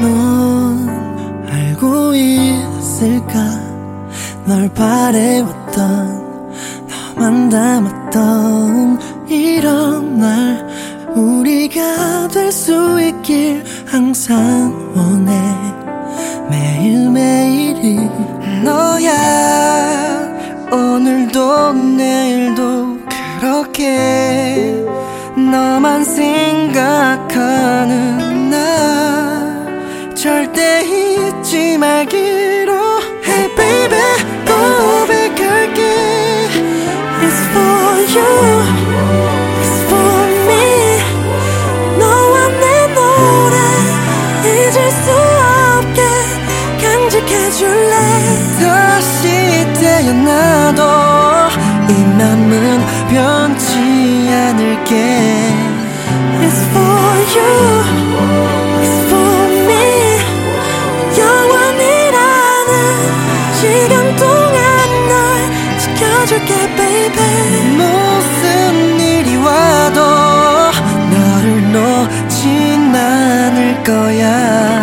넌 알고 있을까? 널 바래왔던 너만 담았던 이런 날. 우리가 될 수 있길 항상 원해. 매일매일이 너야. 오늘도 내일도 그렇게 너만 생각하는 나. 절대 잊지 말기로 Hey baby 고백할게. It's for you. It's for me. 너와 내 노래 잊을 수 없게 간직해줄래? 다시 태어나도 이 맘은 변치 않을게. It's for you. It's for me. 영원이라는 시간 동안 널 지켜줄게 baby. 무슨 일이 와도 너를 놓진 않을 거야